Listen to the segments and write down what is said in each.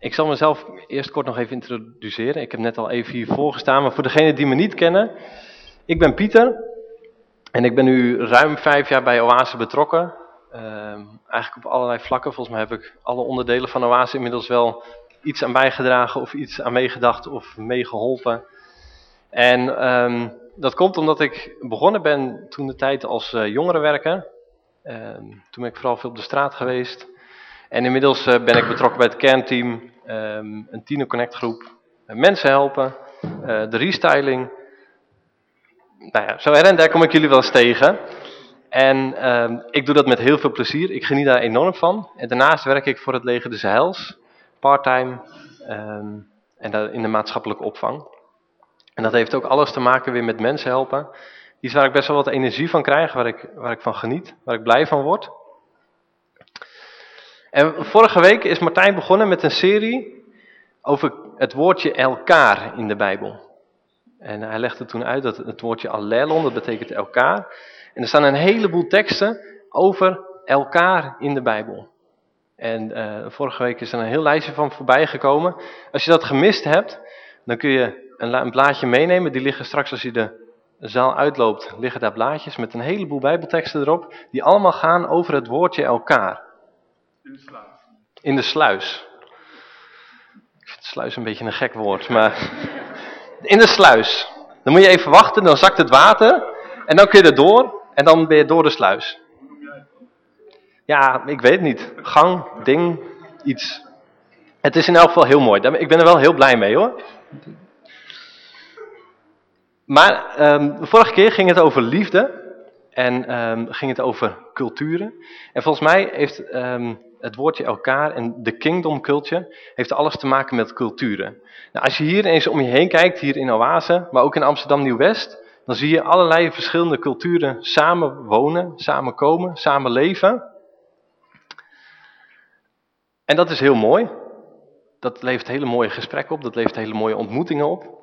Ik zal mezelf eerst kort nog even introduceren. Ik heb net al even hier voorgestaan, maar voor degenen die me niet kennen. Ik ben Pieter en ik ben nu ruim vijf jaar bij Oase betrokken. Ehm, eigenlijk op allerlei vlakken. Volgens mij heb ik alle onderdelen van Oase inmiddels wel iets aan bijgedragen of iets aan meegedacht of meegeholpen. En ehm, dat komt omdat ik begonnen ben toen de tijd als uh, jongerenwerker. Ehm, toen ben ik vooral veel op de straat geweest. En inmiddels uh, ben ik betrokken bij het kernteam, um, een Tino Connect groep, uh, mensen helpen, de restyling. Nou ja, zo her en daar kom ik jullie wel eens tegen. En ik doe dat met heel veel plezier. Ik geniet daar enorm van. En daarnaast werk ik voor het leger de Heils, parttime en in de maatschappelijke opvang. En dat heeft ook alles te maken weer met mensen helpen. Iets waar ik best wel wat energie van krijg, waar ik, waar ik van geniet, waar ik blij van word. En vorige week is Martijn begonnen met een serie over het woordje elkaar in de Bijbel. En hij legde toen uit dat het woordje allelon, dat betekent elkaar. En er staan een heleboel teksten over elkaar in de Bijbel. En uh, vorige week is er een heel lijstje van voorbij gekomen. Als je dat gemist hebt, dan kun je een, een blaadje meenemen. Die liggen straks als je de zaal uitloopt, liggen daar blaadjes met een heleboel bijbelteksten erop. Die allemaal gaan over het woordje elkaar. In de sluis. Ik vind sluis een beetje een gek woord, maar... In de sluis. Dan moet je even wachten, dan zakt het water. En dan kun je er door. En dan ben je door de sluis. Ja, ik weet niet. Gang, ding, iets. Het is in elk geval heel mooi. Ik ben er wel heel blij mee hoor. Maar um, de vorige keer ging het over liefde en um, ging het over culturen. En volgens mij heeft um, het woordje elkaar en de kingdom culture heeft alles te maken met culturen. Nou, als je hier eens om je heen kijkt, hier in Oase, maar ook in Amsterdam Nieuw-West, dan zie je allerlei verschillende culturen samen wonen, samen komen, samen leven. En dat is heel mooi. Dat levert hele mooie gesprekken op, dat levert hele mooie ontmoetingen op.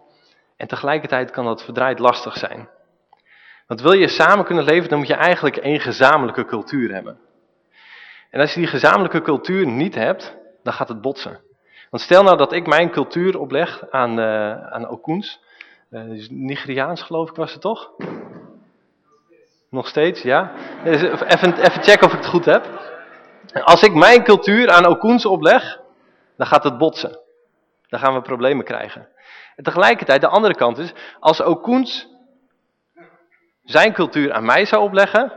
En tegelijkertijd kan dat verdraaid lastig zijn. Want wil je samen kunnen leven, dan moet je eigenlijk één gezamenlijke cultuur hebben. En als je die gezamenlijke cultuur niet hebt, dan gaat het botsen. Want stel nou dat ik mijn cultuur opleg aan, uh, aan Okuns. Uh, Nigeriaans geloof ik was het toch? Nog steeds, ja. Even, even checken of ik het goed heb. Als ik mijn cultuur aan Okuns opleg, dan gaat het botsen. Dan gaan we problemen krijgen. En tegelijkertijd, de andere kant is, als Okuns zijn cultuur aan mij zou opleggen,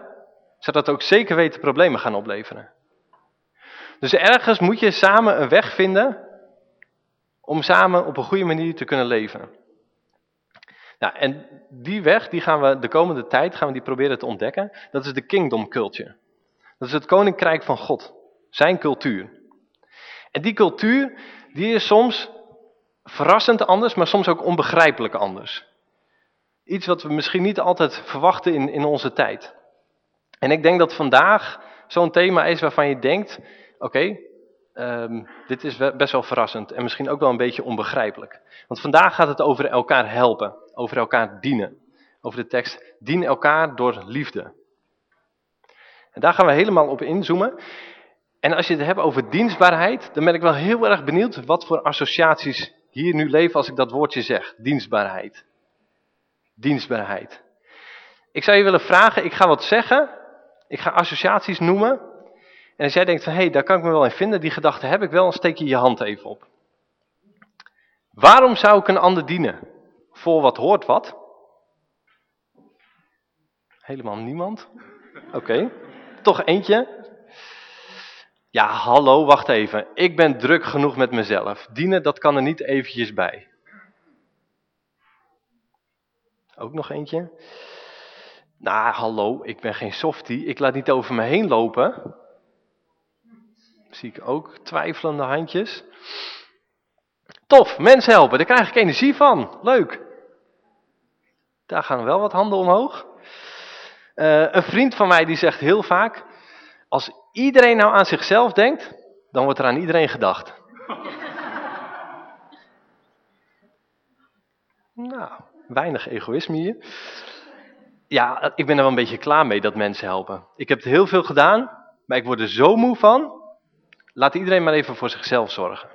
zou dat ook zeker weten problemen gaan opleveren. Dus ergens moet je samen een weg vinden om samen op een goede manier te kunnen leven. Nou, en die weg, die gaan we de komende tijd gaan we die proberen te ontdekken. Dat is de kingdom culture. Dat is het koninkrijk van God. Zijn cultuur. En die cultuur, die is soms verrassend anders, maar soms ook onbegrijpelijk anders. Iets wat we misschien niet altijd verwachten in, in onze tijd. En ik denk dat vandaag zo'n thema is waarvan je denkt, oké, um, dit is best wel verrassend en misschien ook wel een beetje onbegrijpelijk. Want vandaag gaat het over elkaar helpen, over elkaar dienen. Over de tekst, dien elkaar door liefde. En daar gaan we helemaal op inzoomen. En als je het hebt over dienstbaarheid, dan ben ik wel heel erg benieuwd wat voor associaties hier nu leven als ik dat woordje zeg. Dienstbaarheid. Dienstbaarheid. Ik zou je willen vragen, ik ga wat zeggen. Ik ga associaties noemen. En als jij denkt van, hé, hey, daar kan ik me wel in vinden. Die gedachte heb ik wel, dan steek je je hand even op. Waarom zou ik een ander dienen? Voor wat hoort wat? Helemaal niemand? Oké. Toch eentje. Ja, hallo, wacht even. Ik ben druk genoeg met mezelf. Dienen, dat kan er niet eventjes bij. Ook nog eentje. Nou, hallo, ik ben geen softie. Ik laat niet over me heen lopen. Zie ik ook twijfelende handjes. Tof, mensen helpen, daar krijg ik energie van. Leuk. Daar gaan wel wat handen omhoog. Uh, een vriend van mij die zegt heel vaak, als iedereen nou aan zichzelf denkt, dan wordt er aan iedereen gedacht. nou, weinig egoïsme hier. Ja, ik ben er wel een beetje klaar mee dat mensen helpen. Ik heb het heel veel gedaan, maar ik word er zo moe van. Laat iedereen maar even voor zichzelf zorgen.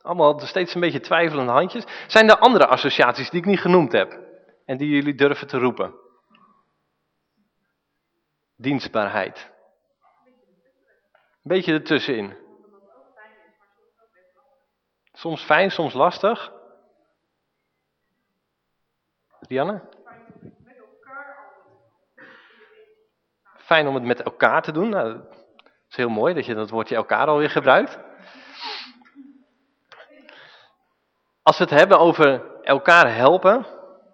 Allemaal steeds een beetje twijfelende handjes. Zijn er andere associaties die ik niet genoemd heb? En die jullie durven te roepen? Dienstbaarheid. Een beetje ertussenin. Soms fijn, soms lastig. Rianne? Fijn om het met elkaar te doen. Nou, is heel mooi dat je dat woordje elkaar alweer gebruikt. Als we het hebben over elkaar helpen,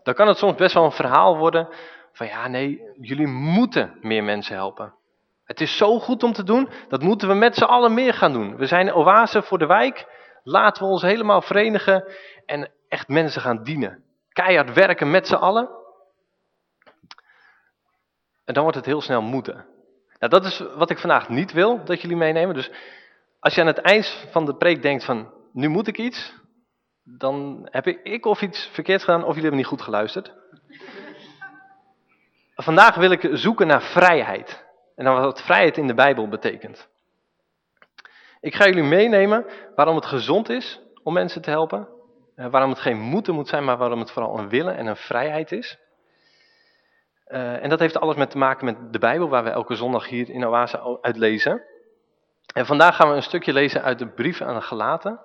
dan kan het soms best wel een verhaal worden van ja, nee, jullie moeten meer mensen helpen. Het is zo goed om te doen, dat moeten we met z'n allen meer gaan doen. We zijn oase voor de wijk, laten we ons helemaal verenigen en echt mensen gaan dienen. Keihard werken met z'n allen. En dan wordt het heel snel moeten. Nou, dat is wat ik vandaag niet wil, dat jullie meenemen. Dus als je aan het eind van de preek denkt van, nu moet ik iets, dan heb ik of iets verkeerd gedaan of jullie hebben niet goed geluisterd. Vandaag wil ik zoeken naar vrijheid. En dan wat vrijheid in de Bijbel betekent. Ik ga jullie meenemen waarom het gezond is om mensen te helpen. Eh, waarom het geen moeten moet zijn, maar waarom het vooral een willen en een vrijheid is. Uh, en dat heeft alles met te maken met de Bijbel, waar we elke zondag hier in Oase uit lezen. En vandaag gaan we een stukje lezen uit de brief aan de Galaten.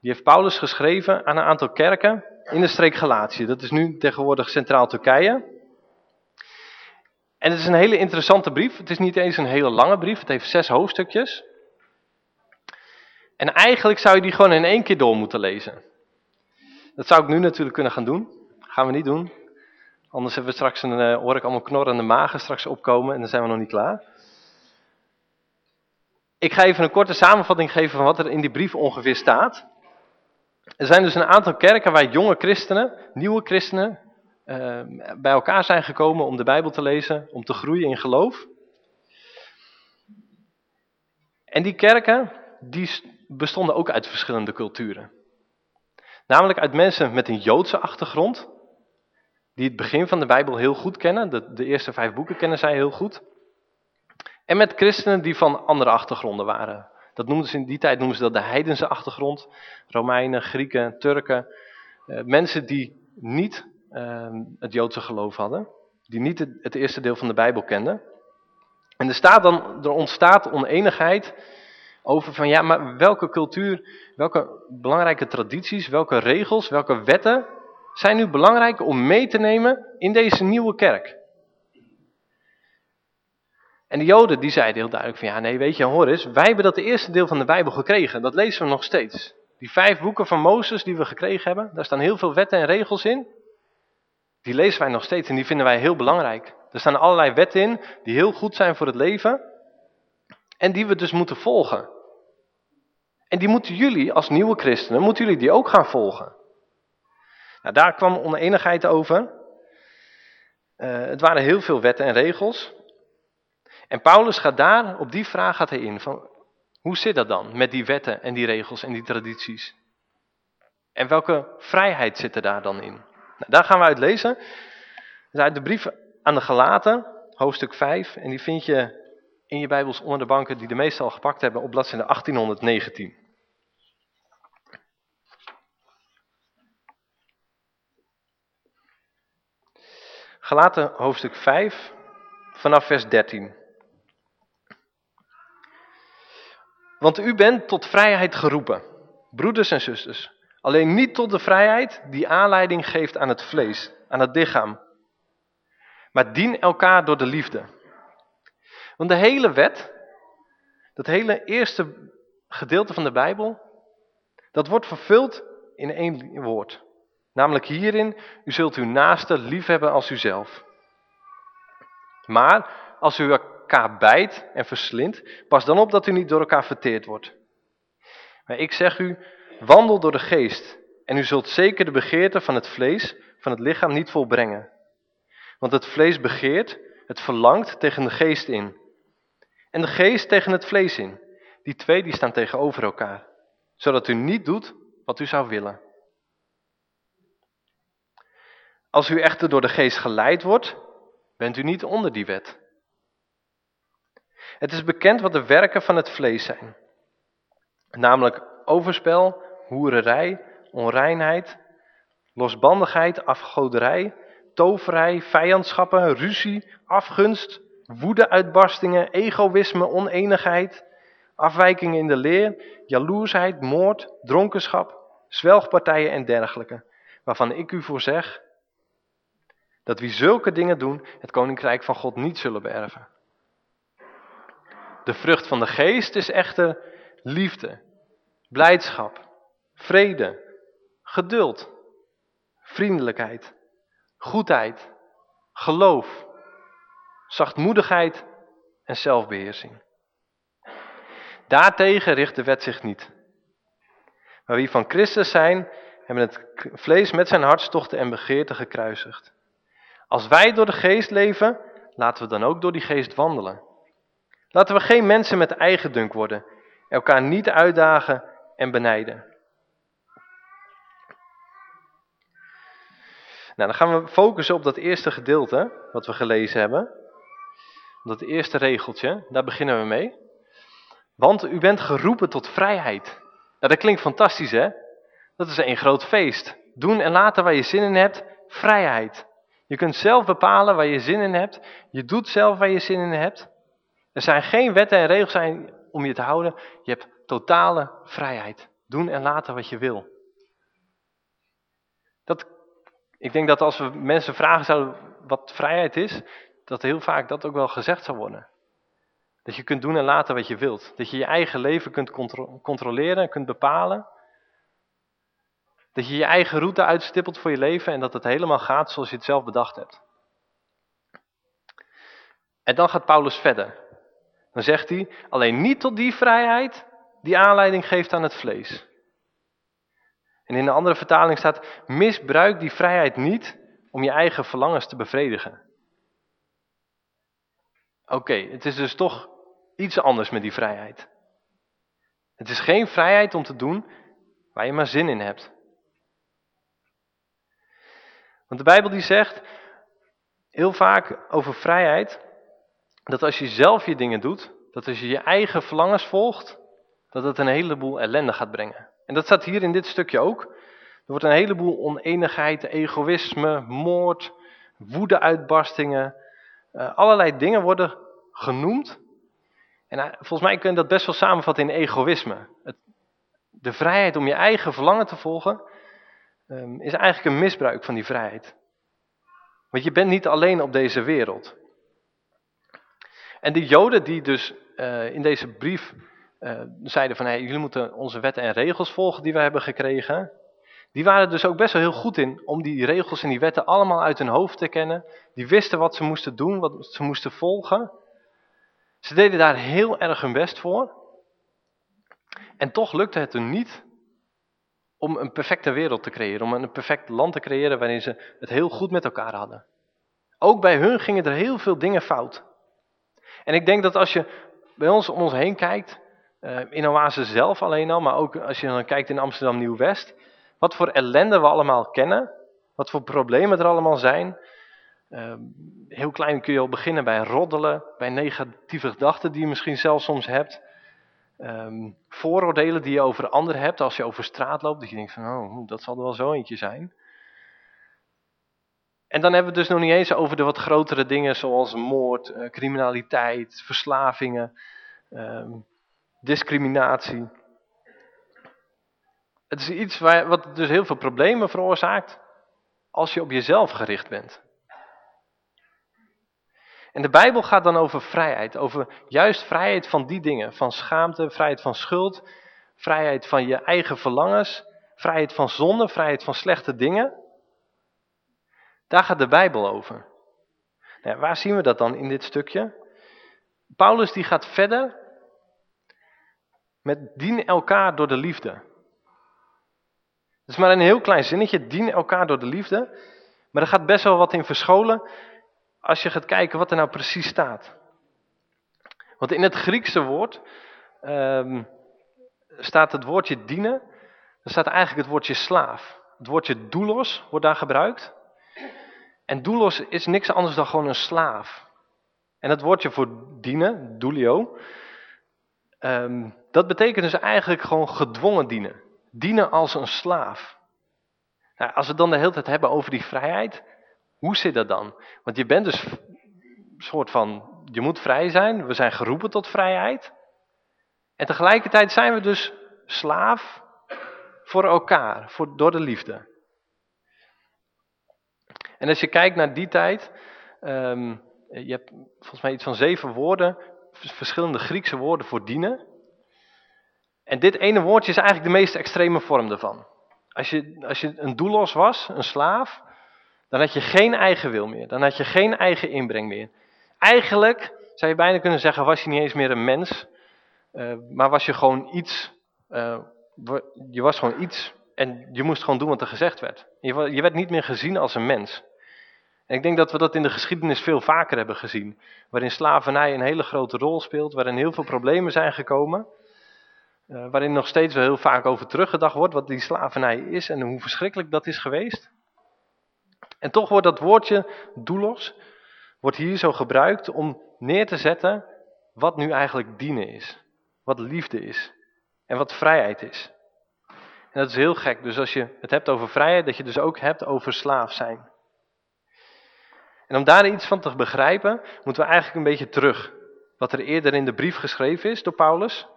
Die heeft Paulus geschreven aan een aantal kerken in de streek Galatië. Dat is nu tegenwoordig Centraal Turkije. En het is een hele interessante brief. Het is niet eens een hele lange brief. Het heeft zes hoofdstukjes. En eigenlijk zou je die gewoon in één keer door moeten lezen. Dat zou ik nu natuurlijk kunnen gaan doen. Gaan we niet doen. Anders hebben we straks een, uh, hoor ik allemaal knorrende magen straks opkomen en dan zijn we nog niet klaar. Ik ga even een korte samenvatting geven van wat er in die brief ongeveer staat. Er zijn dus een aantal kerken waar jonge christenen, nieuwe christenen, uh, bij elkaar zijn gekomen om de Bijbel te lezen, om te groeien in geloof. En die kerken, die bestonden ook uit verschillende culturen. Namelijk uit mensen met een Joodse achtergrond, die het begin van de Bijbel heel goed kennen, de, de eerste vijf boeken kennen zij heel goed. En met christenen die van andere achtergronden waren. Dat noemden ze in die tijd noemden ze dat de heidense achtergrond. Romeinen, Grieken, Turken. Uh, mensen die niet uh, het Joodse geloof hadden. Die niet het, het, eerste deel van de Bijbel kenden. En er, staat dan, er ontstaat oneenigheid over van ja, maar welke cultuur, welke belangrijke tradities, welke regels, welke wetten zijn nu belangrijk om mee te nemen in deze nieuwe kerk. En de Joden die zeiden heel duidelijk van ja, nee weet je, hoor eens, wij hebben dat eerste deel van de Bijbel gekregen, dat lezen we nog steeds. Die vijf boeken van Mozes die we gekregen hebben, daar staan heel veel wetten en regels in. Die lezen wij nog steeds en die vinden wij heel belangrijk. Er staan allerlei wetten in die heel goed zijn voor het leven en die we dus moeten volgen. En die moeten jullie als nieuwe christenen, moeten jullie die ook gaan volgen. Nou, daar kwam oneenigheid over. Uh, het waren heel veel wetten en regels. En Paulus gaat daar, op die vraag gaat hij in. Van, hoe zit dat dan met die wetten en die regels en die tradities? En welke vrijheid zit er daar dan in? Nou, daar gaan we uit lezen. Is uit de brief aan de Galaten, hoofdstuk 5. En die vind je in je Bijbels onder de banken die de meestal al gepakt hebben op bladzijde 1819. Galaten hoofdstuk 5 vanaf vers 13. Want u bent tot vrijheid geroepen, broeders en zusters. Alleen niet tot de vrijheid die aanleiding geeft aan het vlees, aan het lichaam. Maar dien elkaar door de liefde. Want de hele wet, dat hele eerste gedeelte van de Bijbel, dat wordt vervuld in één woord. Namelijk hierin, u zult uw naaste liefhebben als uzelf. Maar als u elkaar bijt en verslindt, pas dan op dat u niet door elkaar verteerd wordt. Maar ik zeg u, wandel door de geest en u zult zeker de begeerte van het vlees, van het lichaam niet volbrengen. Want het vlees begeert, het verlangt tegen de geest in. En de geest tegen het vlees in. Die twee die staan tegenover elkaar. Zodat u niet doet wat u zou willen. Als u echter door de geest geleid wordt, bent u niet onder die wet. Het is bekend wat de werken van het vlees zijn. Namelijk overspel, hoererij, onreinheid, losbandigheid, afgoderij, toverij, vijandschappen, ruzie, afgunst, woedeuitbarstingen, egoïsme, oneenigheid, afwijkingen in de leer, jaloersheid, moord, dronkenschap, zwelgpartijen en dergelijke, waarvan ik u voor zeg dat wie zulke dingen doen, het koninkrijk van God niet zullen beërven. De vrucht van de geest is echter liefde, blijdschap, vrede, geduld, vriendelijkheid, goedheid, geloof, zachtmoedigheid en zelfbeheersing. Daartegen richt de wet zich niet. Maar wie van Christus zijn, hebben het vlees met zijn hartstochten en begeerten gekruisigd. Als wij door de geest leven, laten we dan ook door die geest wandelen. Laten we geen mensen met eigendunk worden, elkaar niet uitdagen en benijden. Nou, dan gaan we focussen op dat eerste gedeelte wat we gelezen hebben. Dat eerste regeltje, daar beginnen we mee. Want u bent geroepen tot vrijheid. Nou, dat klinkt fantastisch hè? Dat is een groot feest. Doen en laten waar je zin in hebt, vrijheid. Je kunt zelf bepalen waar je zin in hebt. Je doet zelf waar je zin in hebt. Er zijn geen wetten en regels zijn om je te houden. Je hebt totale vrijheid. Doen en laten wat je wil. Dat, ik denk dat als we mensen vragen zouden wat vrijheid is, dat heel vaak dat ook wel gezegd zou worden. Dat je kunt doen en laten wat je wilt. Dat je je eigen leven kunt controleren en kunt bepalen. Dat je je eigen route uitstippelt voor je leven en dat het helemaal gaat zoals je het zelf bedacht hebt. En dan gaat Paulus verder. Dan zegt hij, alleen niet tot die vrijheid die aanleiding geeft aan het vlees. En in een andere vertaling staat, misbruik die vrijheid niet om je eigen verlangens te bevredigen. Oké, het is dus toch iets anders met die vrijheid. Het is geen vrijheid om te doen waar je maar zin in hebt. Want de Bijbel die zegt heel vaak over vrijheid, dat als je zelf je dingen doet, dat als je je eigen verlangens volgt, dat het een heleboel ellende gaat brengen. En dat staat hier in dit stukje ook. Er wordt een heleboel oneenigheid, egoïsme, moord, woedeuitbarstingen, uh, allerlei dingen worden genoemd. En uh, volgens mij kun je dat best wel samenvatten in egoïsme. De vrijheid om je eigen verlangen te volgen, um, is eigenlijk een misbruik van die vrijheid. Want je bent niet alleen op deze wereld. En de joden die dus uh, in deze brief uh, zeiden van, hey, jullie moeten onze wetten en regels volgen die we hebben gekregen. Die waren dus ook best wel heel goed in om die regels en die wetten allemaal uit hun hoofd te kennen. Die wisten wat ze moesten doen, wat ze moesten volgen. Ze deden daar heel erg hun best voor. En toch lukte het hun niet om een perfecte wereld te creëren, om een perfect land te creëren waarin ze het heel goed met elkaar hadden. Ook bij hun gingen er heel veel dingen fout. En ik denk dat als je bij ons om ons heen kijkt, uh, in Oase zelf alleen al, maar ook als je dan kijkt in Amsterdam Nieuw-West, wat voor ellende we allemaal kennen, wat voor problemen er allemaal zijn. Uh, heel klein kun je al beginnen bij roddelen, bij negatieve gedachten die je misschien zelf soms hebt. Um, vooroordelen die je over anderen hebt als je over straat loopt, dat je denkt van, oh, dat zal er wel zo eentje zijn. En dan hebben we het dus nog niet eens over de wat grotere dingen zoals moord, uh, criminaliteit, verslavingen, um, discriminatie. Het is iets waar, wat dus heel veel problemen veroorzaakt als je op jezelf gericht bent. En de Bijbel gaat dan over vrijheid, over juist vrijheid van die dingen, van schaamte, vrijheid van schuld, vrijheid van je eigen verlangens, vrijheid van zonde, vrijheid van slechte dingen. Daar gaat de Bijbel over. Nou, waar zien we dat dan in dit stukje? Paulus die gaat verder met dien elkaar door de liefde. Het is maar een heel klein zinnetje, dien elkaar door de liefde. Maar er gaat best wel wat in verscholen als je gaat kijken wat er nou precies staat. Want in het Griekse woord um, staat het woordje dienen, er staat eigenlijk het woordje slaaf. Het woordje doulos wordt daar gebruikt. En doulos is niks anders dan gewoon een slaaf. En het woordje voor dienen, doulio, um, dat betekent dus eigenlijk gewoon gedwongen dienen. Dienen als een slaaf. Nou, als we het dan de hele tijd hebben over die vrijheid, hoe zit dat dan? Want je bent dus soort van, je moet vrij zijn, we zijn geroepen tot vrijheid. En tegelijkertijd zijn we dus slaaf voor elkaar, voor, door de liefde. En als je kijkt naar die tijd, ehm, je hebt volgens mij iets van zeven woorden, verschillende Griekse woorden voor dienen. En dit ene woordje is eigenlijk de meest extreme vorm daarvan. Als je, als je een doelos was, een slaaf, dan had je geen eigen wil meer. Dan had je geen eigen inbreng meer. Eigenlijk zou je bijna kunnen zeggen, was je niet eens meer een mens, uh, maar was je gewoon iets, uh, je was gewoon iets en je moest gewoon doen wat er gezegd werd. Je, werd niet meer gezien als een mens. En ik denk dat we dat in de geschiedenis veel vaker hebben gezien. Waarin slavernij een hele grote rol speelt, waarin heel veel problemen zijn gekomen. Uh, waarin nog steeds wel heel vaak over teruggedacht wordt wat die slavernij is en hoe verschrikkelijk dat is geweest. En toch wordt dat woordje doelos, wordt hier zo gebruikt om neer te zetten wat nu eigenlijk dienen is. Wat liefde is. En wat vrijheid is. En dat is heel gek. Dus als je het hebt over vrijheid, dat je dus ook hebt over slaaf zijn. En om daar iets van te begrijpen, moeten we eigenlijk een beetje terug. Wat er eerder in de brief geschreven is door Paulus.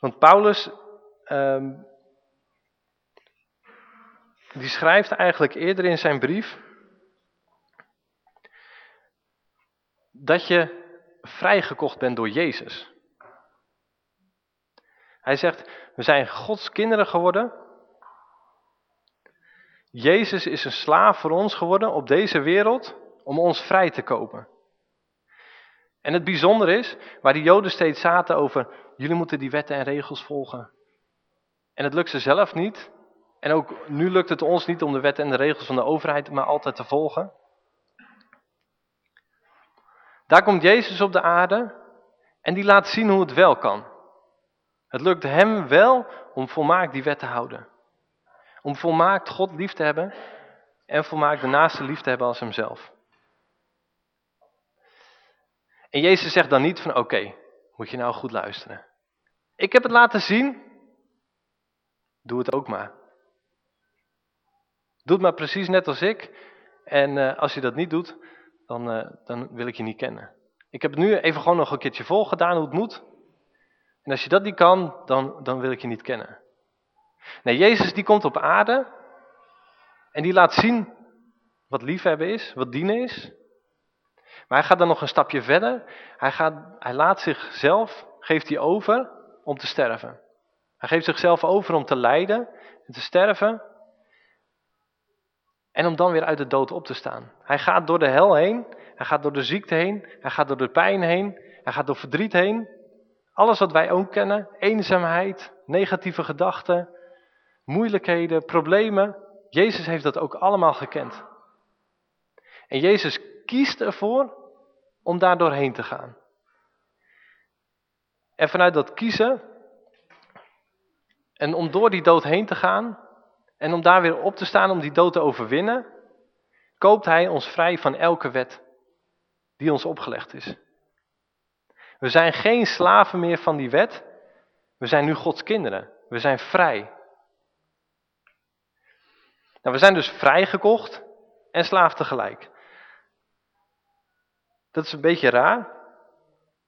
Want Paulus, um, die schrijft eigenlijk eerder in zijn brief dat je vrijgekocht bent door Jezus. Hij zegt, we zijn Gods kinderen geworden. Jezus is een slaaf voor ons geworden op deze wereld om ons vrij te kopen. En het bijzondere is, waar die joden steeds zaten over, jullie moeten die wetten en regels volgen. En het lukt ze zelf niet. En ook nu lukt het ons niet om de wetten en de regels van de overheid maar altijd te volgen. Daar komt Jezus op de aarde en die laat zien hoe het wel kan. Het lukt hem wel om volmaakt die wet te houden. Om volmaakt God lief te hebben en volmaakt de naaste lief te hebben als hemzelf. En Jezus zegt dan niet van oké, moet je nou goed luisteren. Ik heb het laten zien, doe het ook maar. Doe het maar precies net als ik. En uh, als je dat niet doet, dan, uh, dan wil ik je niet kennen. Ik heb het nu even gewoon nog een keertje vol gedaan hoe het moet. En als je dat niet kan, dan, dan wil ik je niet kennen. Nee, Jezus die komt op aarde en die laat zien wat liefhebben is, wat dienen is. Maar hij gaat dan nog een stapje verder. Hij, gaat, hij laat zichzelf, geeft hij over om te sterven. Hij geeft zichzelf over om te lijden en te sterven. En om dan weer uit de dood op te staan. Hij gaat door de hel heen. Hij gaat door de ziekte heen. Hij gaat door de pijn heen. Hij gaat door verdriet heen. Alles wat wij ook kennen. Eenzaamheid, negatieve gedachten, moeilijkheden, problemen. Jezus heeft dat ook allemaal gekend. En Jezus kiest ervoor om daar doorheen te gaan. En vanuit dat kiezen en om door die dood heen te gaan en om daar weer op te staan om die dood te overwinnen, koopt hij ons vrij van elke wet die ons opgelegd is. We zijn geen slaven meer van die wet, we zijn nu Gods kinderen. We zijn vrij. Nou, we zijn dus vrijgekocht en slaaf tegelijk. Dat is een beetje raar.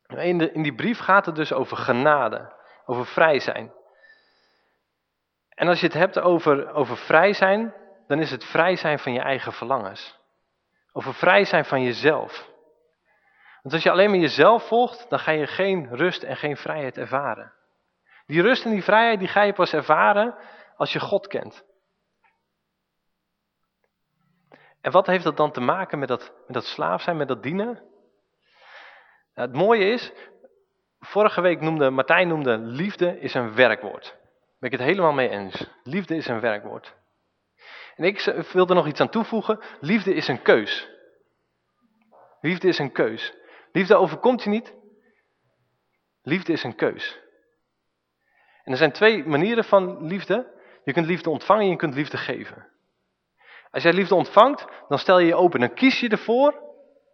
In, die brief gaat het dus over genade, over vrij zijn. En als je het hebt over, over vrij zijn, dan is het vrij zijn van je eigen verlangens. Over vrij zijn van jezelf. Want als je alleen maar jezelf volgt, dan ga je geen rust en geen vrijheid ervaren. Die rust en die vrijheid die ga je pas ervaren als je God kent. En wat heeft dat dan te maken met dat, met dat slaaf zijn, met dat dienen? Nou, het mooie is, vorige week noemde Martijn noemde liefde is een werkwoord. Ben ik het helemaal mee eens. Liefde is een werkwoord. En ik wil er nog iets aan toevoegen. Liefde is een keus. Liefde is een keus. Liefde overkomt je niet. Liefde is een keus. En er zijn twee manieren van liefde. Je kunt liefde ontvangen en je kunt liefde geven. Als jij liefde ontvangt, dan stel je je open. Dan kies je ervoor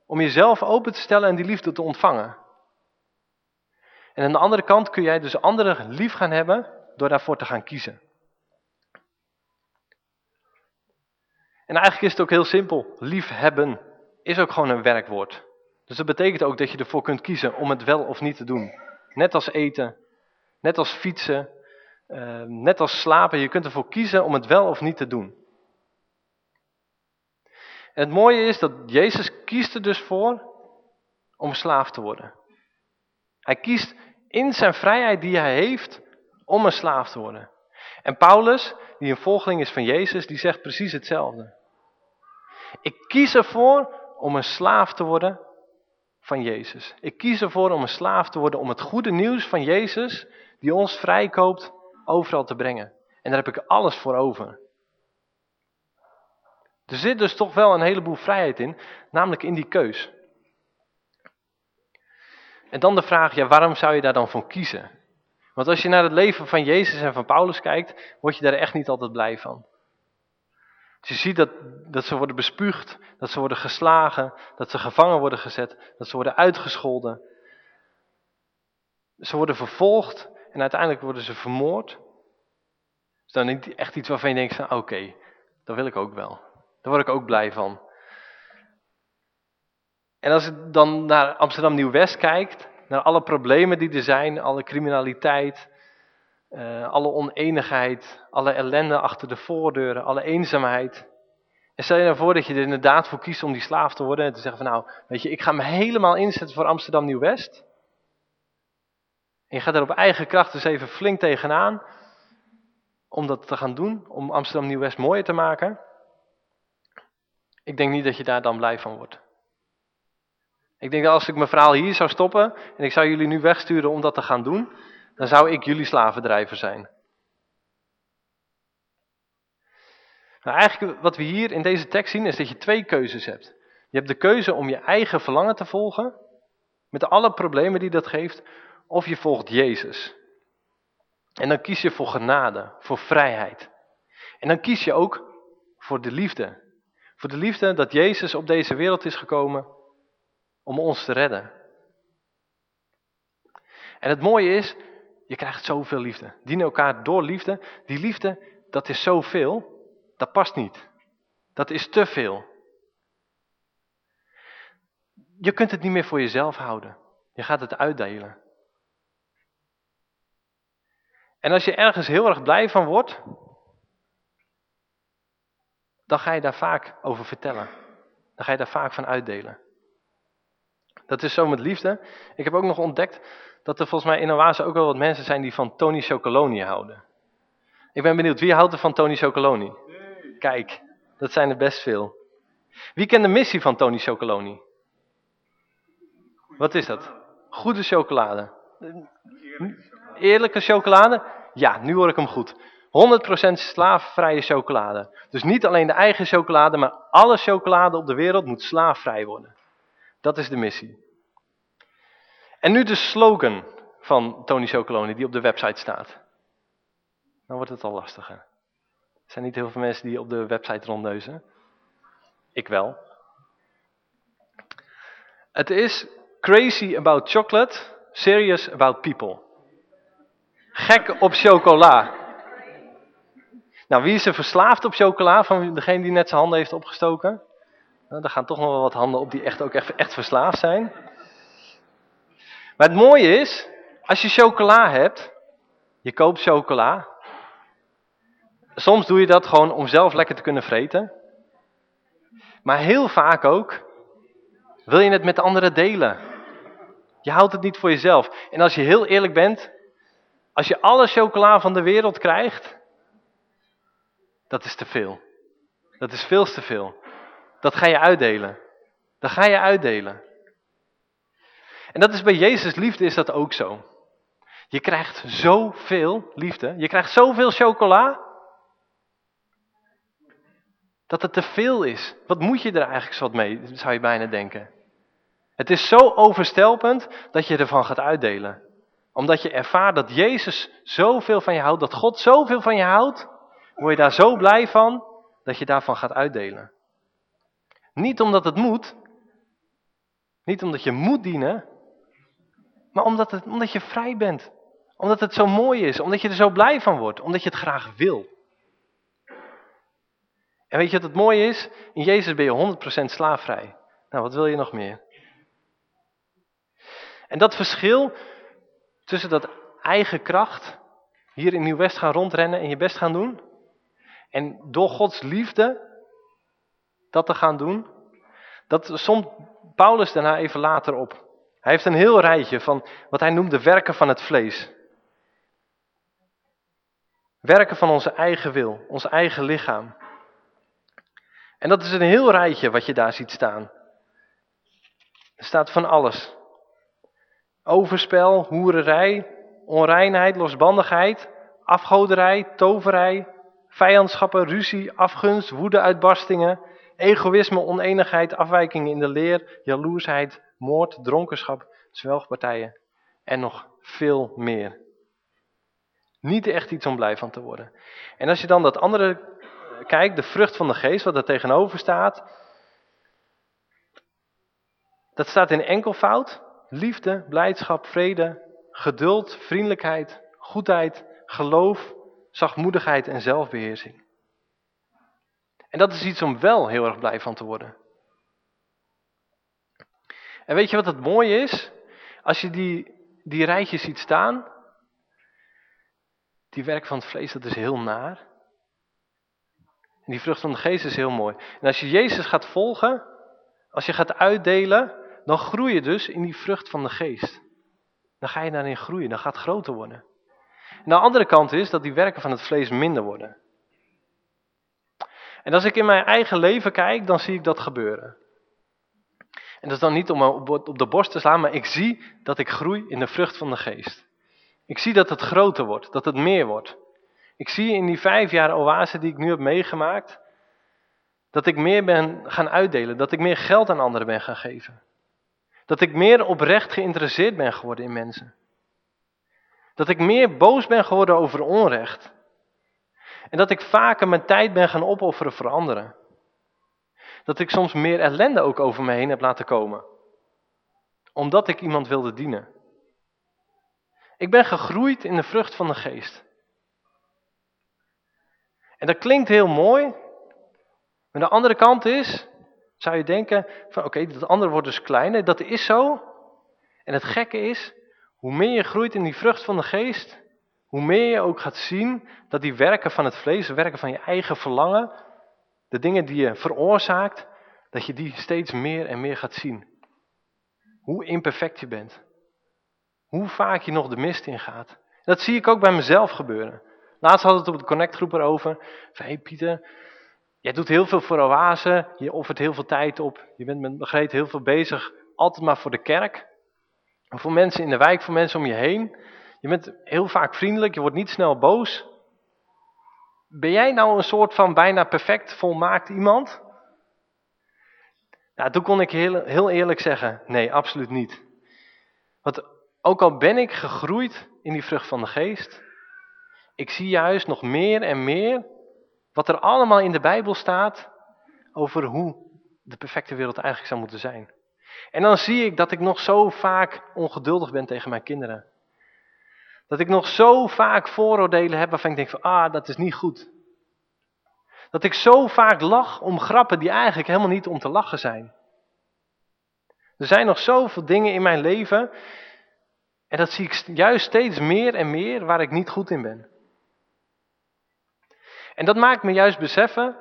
om jezelf open te stellen en die liefde te ontvangen. En aan de andere kant kun jij dus anderen lief gaan hebben door daarvoor te gaan kiezen. En eigenlijk is het ook heel simpel. Liefhebben is ook gewoon een werkwoord. Dus dat betekent ook dat je ervoor kunt kiezen om het wel of niet te doen. Net als eten, net als fietsen, uh, net als slapen. Je kunt ervoor kiezen om het wel of niet te doen. En het mooie is dat Jezus kiest er dus voor om slaaf te worden. Hij kiest in zijn vrijheid die hij heeft om een slaaf te worden. En Paulus, die een volgeling is van Jezus, die zegt precies hetzelfde. Ik kies ervoor om een slaaf te worden van Jezus. Ik kies ervoor om een slaaf te worden om het goede nieuws van Jezus, die ons vrijkoopt, overal te brengen. En daar heb ik alles voor over. Er zit dus toch wel een heleboel vrijheid in, namelijk in die keus. En dan de vraag, ja, waarom zou je daar dan voor kiezen? Want als je naar het leven van Jezus en van Paulus kijkt, word je daar echt niet altijd blij van. Dus je ziet dat, dat ze worden bespuugd, dat ze worden geslagen, dat ze gevangen worden gezet, dat ze worden uitgescholden. Ze worden vervolgd en uiteindelijk worden ze vermoord. is dan niet echt iets waarvan je denkt van oké, dat wil ik ook wel. Daar word ik ook blij van. En als je dan naar Amsterdam Nieuw-West kijkt, naar alle problemen die er zijn, alle criminaliteit, uh, alle oneenigheid, alle ellende achter de voordeuren, alle eenzaamheid. En stel je nou voor dat je er inderdaad voor kiest om die slaaf te worden en te zeggen van nou, weet je, ik ga me helemaal inzetten voor Amsterdam Nieuw-West. En je gaat er op eigen kracht dus even flink tegenaan om dat te gaan doen, om Amsterdam Nieuw-West mooier te maken. Ik denk niet dat je daar dan blij van wordt. Ik denk dat als ik mijn verhaal hier zou stoppen en ik zou jullie nu wegsturen om dat te gaan doen, dan zou ik jullie slavendrijver zijn. Nou, eigenlijk wat we hier in deze tekst zien is dat je twee keuzes hebt. Je hebt de keuze om je eigen verlangen te volgen, met alle problemen die dat geeft, of je volgt Jezus. En dan kies je voor genade, voor vrijheid. En dan kies je ook voor de liefde. Voor de liefde dat Jezus op deze wereld is gekomen om ons te redden. En het mooie is, je krijgt zoveel liefde. Dienen elkaar door liefde. Die liefde, dat is zoveel, dat past niet. Dat is te veel. Je kunt het niet meer voor jezelf houden. Je gaat het uitdelen. En als je ergens heel erg blij van wordt, dan ga je daar vaak over vertellen. Dan ga je daar vaak van uitdelen. Dat is zo met liefde. Ik heb ook nog ontdekt dat er volgens mij in Oase ook wel wat mensen zijn die van Tony Chocoloni houden. Ik ben benieuwd, wie houdt er van Tony Chocoloni? Kijk, dat zijn er best veel. Wie kent de missie van Tony Chocoloni? Wat is dat? Goede chocolade. Eerlijke chocolade? Ja, nu hoor ik hem goed. 100% slaafvrije chocolade. Dus niet alleen de eigen chocolade, maar alle chocolade op de wereld moet slaafvrij worden. Dat is de missie. En nu de slogan van Tony Chocoloni die op de website staat. Dan wordt het al lastiger. Er zijn niet heel veel mensen die op de website rondneuzen. Ik wel. Het is crazy about chocolate, serious about people. Gek op chocola. Nou, wie is er verslaafd op chocola van degene die net zijn handen heeft opgestoken? Nou, er gaan toch nog wel wat handen op die echt ook echt, echt verslaafd zijn. Maar het mooie is, als je chocola hebt, je koopt chocola. Soms doe je dat gewoon om zelf lekker te kunnen vreten. Maar heel vaak ook wil je het met anderen delen. Je houdt het niet voor jezelf. En als je heel eerlijk bent, als je alle chocola van de wereld krijgt, dat is te veel. Dat is veel te veel. Dat ga je uitdelen. Dat ga je uitdelen. En dat is bij Jezus liefde is dat ook zo. Je krijgt zoveel liefde. Je krijgt zoveel chocola. Dat het te veel is. Wat moet je er eigenlijk zo mee, zou je bijna denken. Het is zo overstelpend dat je ervan gaat uitdelen. Omdat je ervaart dat Jezus zoveel van je houdt, dat God zoveel van je houdt. Word je daar zo blij van, dat je daarvan gaat uitdelen. Niet omdat het moet. Niet omdat je moet dienen. Maar omdat, het, omdat je vrij bent. Omdat het zo mooi is. Omdat je er zo blij van wordt. Omdat je het graag wil. En weet je wat het mooie is? In Jezus ben je 100% slaafvrij. Nou, wat wil je nog meer? En dat verschil tussen dat eigen kracht, hier in Nieuw-West gaan rondrennen en je best gaan doen, en door Gods liefde dat te gaan doen, dat somt Paulus daarna even later op. Hij heeft een heel rijtje van wat hij noemt de werken van het vlees. Werken van onze eigen wil, ons eigen lichaam. En dat is een heel rijtje wat je daar ziet staan. Er staat van alles. Overspel, hoererij, onreinheid, losbandigheid, afgoderij, toverij, vijandschappen, ruzie, afgunst, woedeuitbarstingen, egoïsme, oneenigheid, afwijkingen in de leer, jaloersheid, moord, dronkenschap, zwelgpartijen en nog veel meer. Niet echt iets om blij van te worden. En als je dan dat andere kijkt, de vrucht van de geest, wat er tegenover staat, dat staat in enkelvoud. Liefde, blijdschap, vrede, geduld, vriendelijkheid, goedheid, geloof, zachtmoedigheid en zelfbeheersing. En dat is iets om wel heel erg blij van te worden. En weet je wat het mooie is? Als je die, die rijtjes ziet staan, die werk van het vlees, dat is heel naar. En die vrucht van de geest is heel mooi. En als je Jezus gaat volgen, als je gaat uitdelen, dan groei je dus in die vrucht van de geest. Dan ga je daarin groeien, dan gaat het groter worden. En de andere kant is dat die werken van het vlees minder worden. En als ik in mijn eigen leven kijk, dan zie ik dat gebeuren. En dat is dan niet om op de borst te slaan, maar ik zie dat ik groei in de vrucht van de geest. Ik zie dat het groter wordt, dat het meer wordt. Ik zie in die vijf jaar oase die ik nu heb meegemaakt, dat ik meer ben gaan uitdelen, dat ik meer geld aan anderen ben gaan geven. Dat ik meer oprecht geïnteresseerd ben geworden in mensen. Dat ik meer boos ben geworden over onrecht. En dat ik vaker mijn tijd ben gaan opofferen voor anderen. Dat ik soms meer ellende ook over me heen heb laten komen. Omdat ik iemand wilde dienen. Ik ben gegroeid in de vrucht van de geest. En dat klinkt heel mooi. Maar de andere kant is, zou je denken, van oké, dat andere wordt dus kleiner. Dat is zo. En het gekke is, hoe meer je groeit in die vrucht van de geest, hoe meer je ook gaat zien dat die werken van het vlees, de werken van je eigen verlangen, de dingen die je veroorzaakt, dat je die steeds meer en meer gaat zien. Hoe imperfect je bent. Hoe vaak je nog de mist ingaat. Dat zie ik ook bij mezelf gebeuren. Laatst we het op de connectgroep erover. Van, hey Pieter, jij doet heel veel voor oase, je offert heel veel tijd op. Je bent met Margreet heel veel bezig, altijd maar voor de kerk. Voor mensen in de wijk, voor mensen om je heen. Je bent heel vaak vriendelijk, je wordt niet snel boos. Ben jij nou een soort van bijna perfect, volmaakt iemand? Nou, toen kon ik heel, heel eerlijk zeggen, nee, absoluut niet. Want ook al ben ik gegroeid in die vrucht van de geest, ik zie juist nog meer en meer wat er allemaal in de Bijbel staat over hoe de perfecte wereld eigenlijk zou moeten zijn. En dan zie ik dat ik nog zo vaak ongeduldig ben tegen mijn kinderen. Dat ik nog zo vaak vooroordelen heb waarvan ik denk van, ah, dat is niet goed. Dat ik zo vaak lach om grappen die eigenlijk helemaal niet om te lachen zijn. Er zijn nog zoveel dingen in mijn leven en dat zie ik juist steeds meer en meer waar ik niet goed in ben. En dat maakt me juist beseffen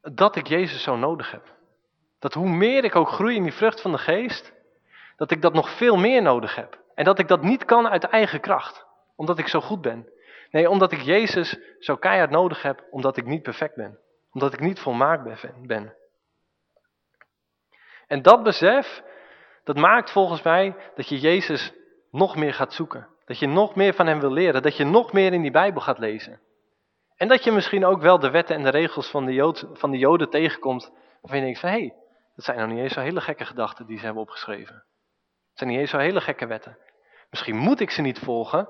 dat ik Jezus zo nodig heb. Dat hoe meer ik ook groei in die vrucht van de geest, dat ik dat nog veel meer nodig heb. En dat ik dat niet kan uit eigen kracht, omdat ik zo goed ben. Nee, omdat ik Jezus zo keihard nodig heb, omdat ik niet perfect ben. Omdat ik niet volmaakt ben. En dat besef, dat maakt volgens mij dat je Jezus nog meer gaat zoeken. Dat je nog meer van hem wil leren. Dat je nog meer in die Bijbel gaat lezen. En dat je misschien ook wel de wetten en de regels van de, Jood, van de Joden tegenkomt. Waarvan je denkt van, hé, hey, dat zijn nou niet eens zo hele gekke gedachten die ze hebben opgeschreven. Het zijn niet eens zo hele gekke wetten. Misschien moet ik ze niet volgen,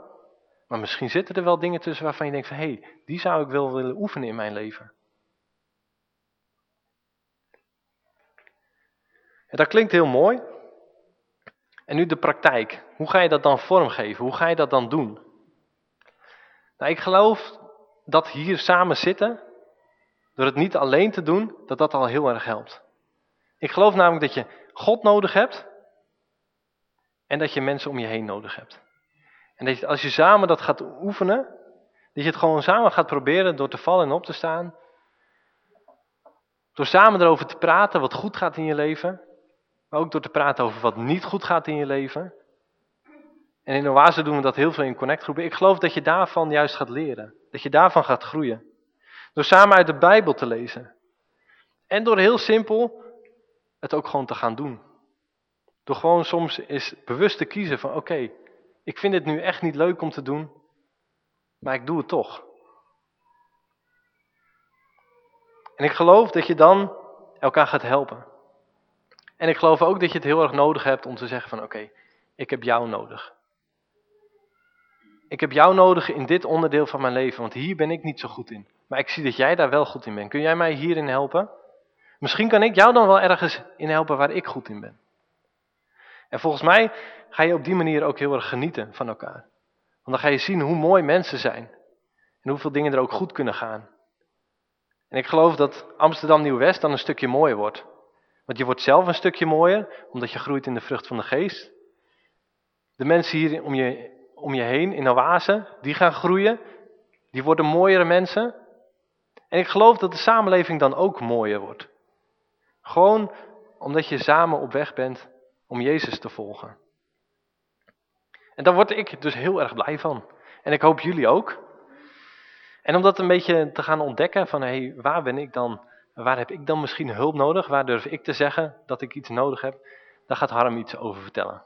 maar misschien zitten er wel dingen tussen waarvan je denkt van, hé, hey, die zou ik wel willen oefenen in mijn leven. En dat klinkt heel mooi, En nu de praktijk. Hoe ga je dat dan vormgeven? Hoe ga je dat dan doen? Nou, ik geloof dat hier samen zitten, door het niet alleen te doen, dat dat al heel erg helpt. Ik geloof namelijk dat je God nodig hebt en dat je mensen om je heen nodig hebt. En dat je, als je samen dat gaat oefenen, dat je het gewoon samen gaat proberen door te vallen en op te staan. Door samen erover te praten wat goed gaat in je leven. Maar ook door te praten over wat niet goed gaat in je leven. En in Oase doen we dat heel veel in connectgroepen. Ik geloof dat je daarvan juist gaat leren. Dat je daarvan gaat groeien. Door samen uit de Bijbel te lezen. En door heel simpel het ook gewoon te gaan doen. Door gewoon soms eens bewust te kiezen van oké, ik vind het nu echt niet leuk om te doen, maar ik doe het toch. En ik geloof dat je dan elkaar gaat helpen. En ik geloof ook dat je het heel erg nodig hebt om te zeggen van oké, ik heb jou nodig. Ik heb jou nodig in dit onderdeel van mijn leven, want hier ben ik niet zo goed in. Maar ik zie dat jij daar wel goed in bent. Kun jij mij hierin helpen? Misschien kan ik jou dan wel ergens in helpen waar ik goed in ben. En volgens mij ga je op die manier ook heel erg genieten van elkaar. Want dan ga je zien hoe mooi mensen zijn. En hoeveel dingen er ook goed kunnen gaan. En ik geloof dat Amsterdam Nieuw-West dan een stukje mooier wordt. Want je wordt zelf een stukje mooier, omdat je groeit in de vrucht van de geest. De mensen hier om je, om je heen in Oase, die gaan groeien. Die worden mooiere mensen. En ik geloof dat de samenleving dan ook mooier wordt. Gewoon omdat je samen op weg bent om Jezus te volgen. En daar word ik dus heel erg blij van. En ik hoop jullie ook. En om dat een beetje te gaan ontdekken van, hey, waar ben ik dan, waar heb ik dan misschien hulp nodig? Waar durf ik te zeggen dat ik iets nodig heb? Daar gaat Harm iets over vertellen.